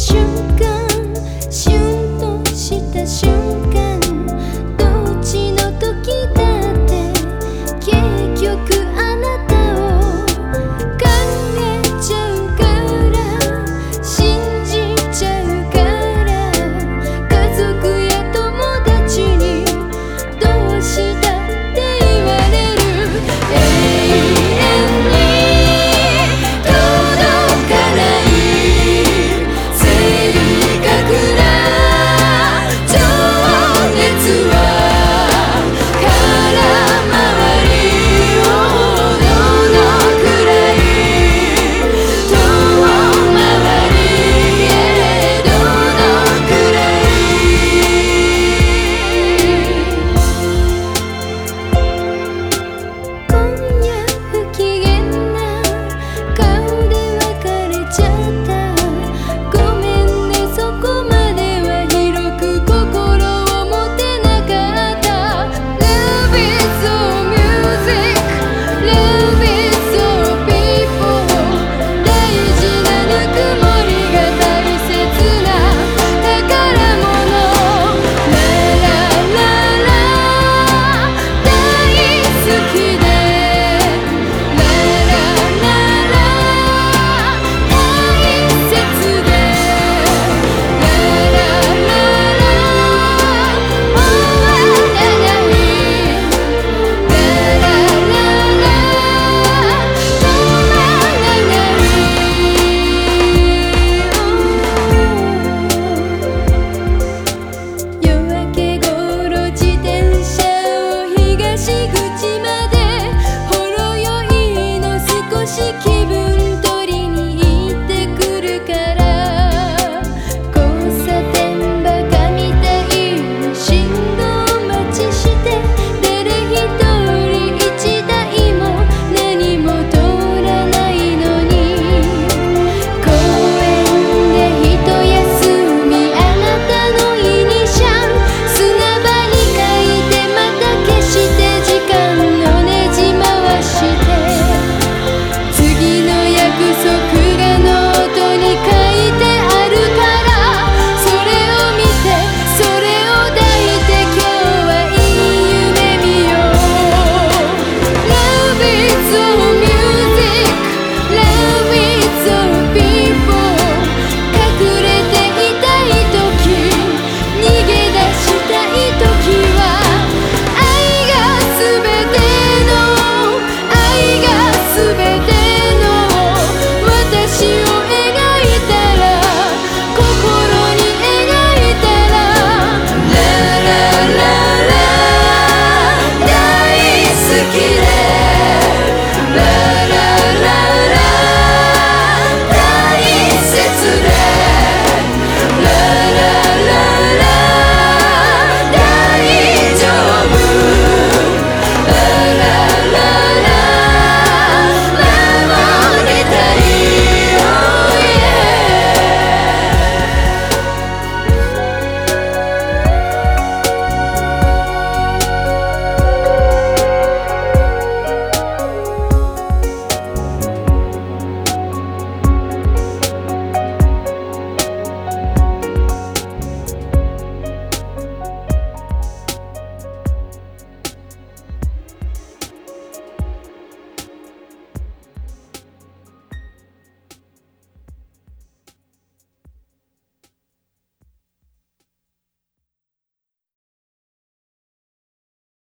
瞬间。